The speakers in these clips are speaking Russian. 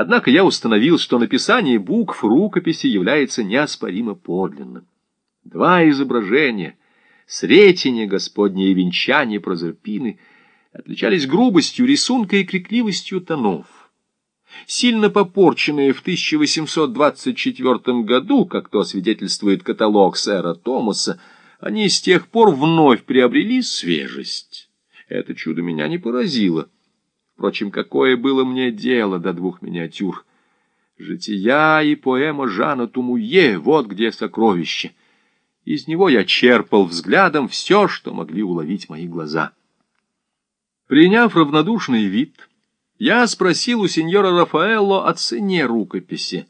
Однако я установил, что написание букв рукописи является неоспоримо подлинным. Два изображения, Сретение Господне и венчание Прозерпины, отличались грубостью рисунка и крикливостью тонов. Сильно попорченные в 1824 году, как то свидетельствует каталог сэра Томаса, они с тех пор вновь приобрели свежесть. Это чудо меня не поразило. Впрочем, какое было мне дело до двух миниатюр? Жития и поэма Жана Тумуе — вот где сокровище. Из него я черпал взглядом все, что могли уловить мои глаза. Приняв равнодушный вид, я спросил у сеньора Рафаэлло о цене рукописи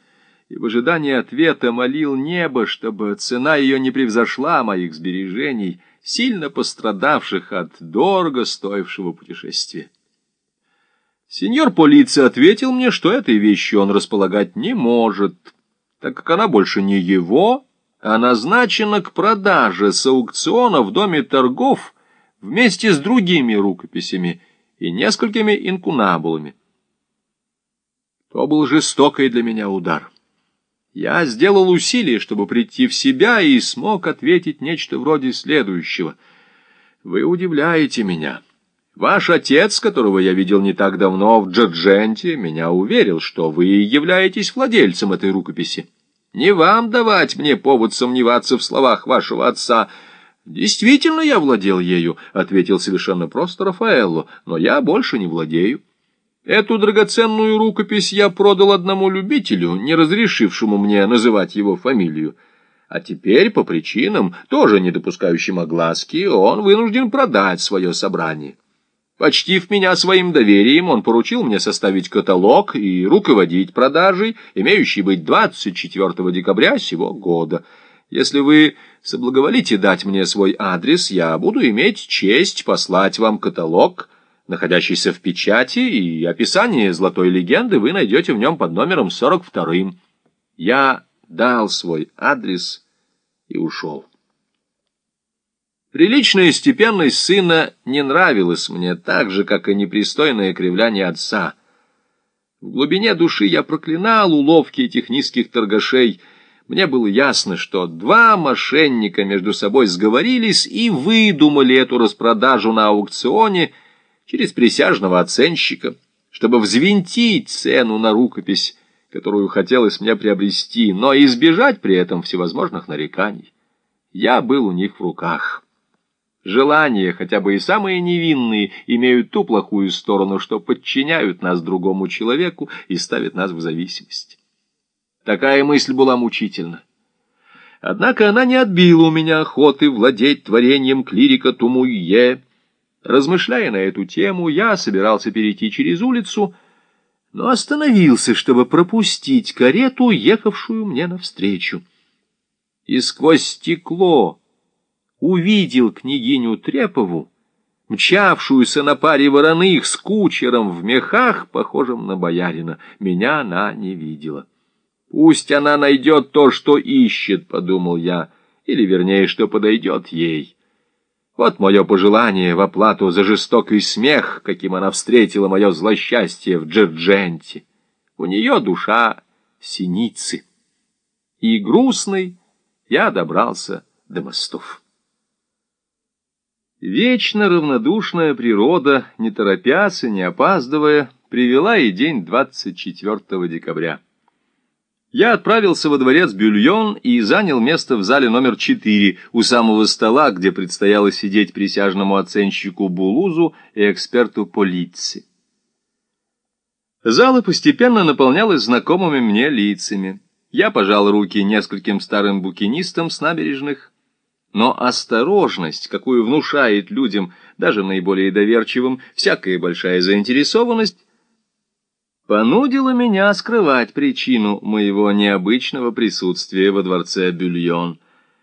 и в ожидании ответа молил небо, чтобы цена ее не превзошла моих сбережений, сильно пострадавших от дорого стоившего путешествия. Сеньор полиция ответил мне, что этой вещью он располагать не может, так как она больше не его, а назначена к продаже с аукциона в доме торгов вместе с другими рукописями и несколькими инкунабулами. То был жестокий для меня удар. Я сделал усилие, чтобы прийти в себя, и смог ответить нечто вроде следующего. «Вы удивляете меня». Ваш отец, которого я видел не так давно в Джадженте, меня уверил, что вы являетесь владельцем этой рукописи. Не вам давать мне повод сомневаться в словах вашего отца. Действительно, я владел ею, — ответил совершенно просто Рафаэлло, — но я больше не владею. Эту драгоценную рукопись я продал одному любителю, не разрешившему мне называть его фамилию. А теперь, по причинам, тоже не допускающим огласки, он вынужден продать свое собрание. Почтив меня своим доверием, он поручил мне составить каталог и руководить продажей, имеющей быть 24 декабря сего года. Если вы соблаговолите дать мне свой адрес, я буду иметь честь послать вам каталог, находящийся в печати, и описание золотой легенды вы найдете в нем под номером 42. Я дал свой адрес и ушел. Приличная степенность сына не нравилась мне так же, как и непристойное кривляние отца. В глубине души я проклинал уловки этих низких торгашей. Мне было ясно, что два мошенника между собой сговорились и выдумали эту распродажу на аукционе через присяжного оценщика, чтобы взвинтить цену на рукопись, которую хотелось мне приобрести, но избежать при этом всевозможных нареканий. Я был у них в руках». Желания, хотя бы и самые невинные, имеют ту плохую сторону, что подчиняют нас другому человеку и ставят нас в зависимость. Такая мысль была мучительна. Однако она не отбила у меня охоты владеть творением клирика Тумуе. Размышляя на эту тему, я собирался перейти через улицу, но остановился, чтобы пропустить карету, ехавшую мне навстречу. И сквозь стекло увидел княгиню Трепову, мчавшуюся на паре вороных с кучером в мехах, похожим на боярина. Меня она не видела. «Пусть она найдет то, что ищет», — подумал я, или, вернее, что подойдет ей. Вот мое пожелание в оплату за жестокий смех, каким она встретила мое злосчастье в Джердженте. У нее душа синицы. И грустный я добрался до мостов. Вечно равнодушная природа, не торопясь и не опаздывая, привела и день 24 декабря. Я отправился во дворец Бюльон и занял место в зале номер 4 у самого стола, где предстояло сидеть присяжному оценщику Булузу и эксперту полиции. Зала постепенно наполнялась знакомыми мне лицами. Я пожал руки нескольким старым букинистам с набережных, но осторожность, какую внушает людям, даже наиболее доверчивым, всякая большая заинтересованность, понудила меня скрывать причину моего необычного присутствия во дворце Бюльон.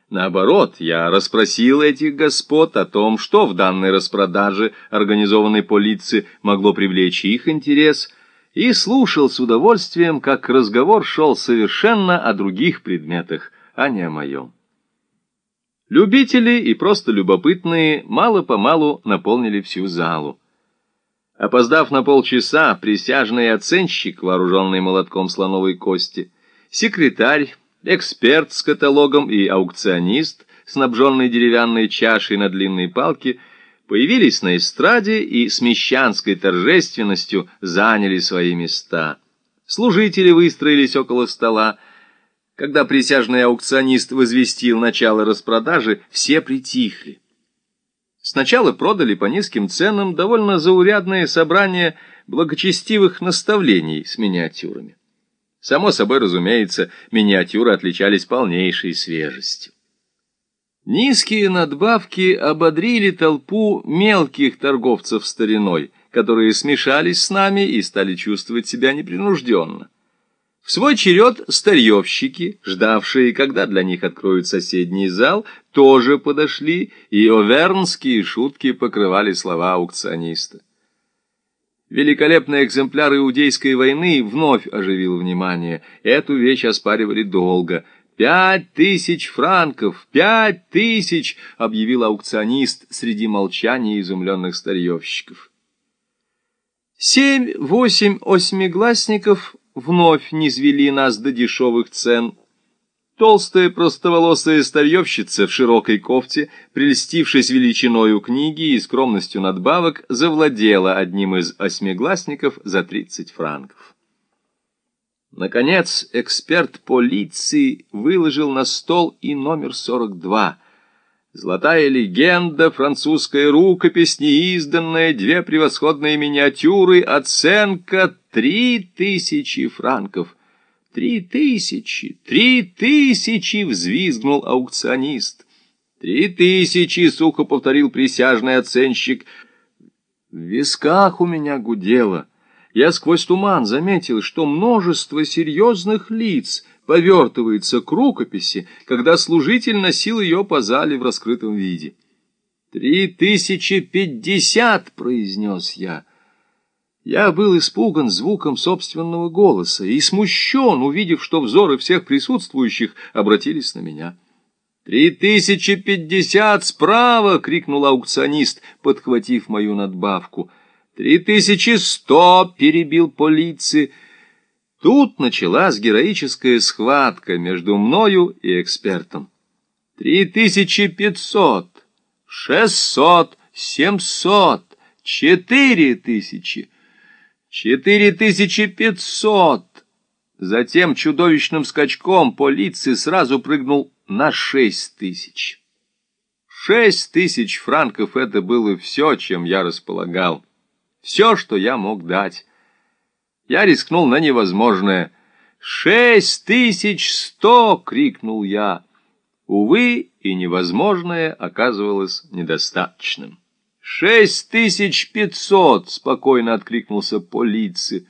Наоборот, я расспросил этих господ о том, что в данной распродаже организованной полиции могло привлечь их интерес, и слушал с удовольствием, как разговор шел совершенно о других предметах, а не о моем. Любители и просто любопытные мало-помалу наполнили всю залу. Опоздав на полчаса, присяжный оценщик, вооруженный молотком слоновой кости, секретарь, эксперт с каталогом и аукционист, снабженный деревянной чашей на длинной палке, появились на эстраде и с мещанской торжественностью заняли свои места. Служители выстроились около стола. Когда присяжный аукционист возвестил начало распродажи, все притихли. Сначала продали по низким ценам довольно заурядное собрание благочестивых наставлений с миниатюрами. Само собой, разумеется, миниатюры отличались полнейшей свежестью. Низкие надбавки ободрили толпу мелких торговцев стариной, которые смешались с нами и стали чувствовать себя непринужденно. В свой черед старьевщики, ждавшие, когда для них откроют соседний зал, тоже подошли, и овернские шутки покрывали слова аукциониста. Великолепный экземпляр Иудейской войны вновь оживил внимание. Эту вещь оспаривали долго. «Пять тысяч франков! Пять тысяч!» — объявил аукционист среди молчания изумленных старьевщиков. Семь-восемь осьмигласников вновь низвели нас до дешевых цен. Толстая простоволосая старьевщица в широкой кофте, прельстившись величиною книги и скромностью надбавок, завладела одним из осьмигласников за тридцать франков. Наконец, эксперт полиции выложил на стол и номер сорок два — Золотая легенда, французская рукопись, неизданная, две превосходные миниатюры, оценка три тысячи франков. Три тысячи, три тысячи, взвизгнул аукционист. Три тысячи, сухо повторил присяжный оценщик. В висках у меня гудело. Я сквозь туман заметил, что множество серьезных лиц — повертывается к рукописи, когда служитель носил ее по зале в раскрытом виде. «Три тысячи пятьдесят!» — произнес я. Я был испуган звуком собственного голоса и смущен, увидев, что взоры всех присутствующих обратились на меня. «Три тысячи пятьдесят справа!» — крикнул аукционист, подхватив мою надбавку. «Три тысячи сто!» — перебил полиции. Тут началась героическая схватка между мною и экспертом. Три тысячи пятьсот, шестьсот, семьсот, четыре тысячи, четыре тысячи пятьсот. Затем чудовищным скачком по лице сразу прыгнул на шесть тысяч. Шесть тысяч франков — это было все, чем я располагал. Все, что я мог дать. Я рискнул на невозможное. «Шесть тысяч сто!» — крикнул я. Увы, и невозможное оказывалось недостаточным. «Шесть тысяч пятьсот!» — спокойно откликнулся полиция.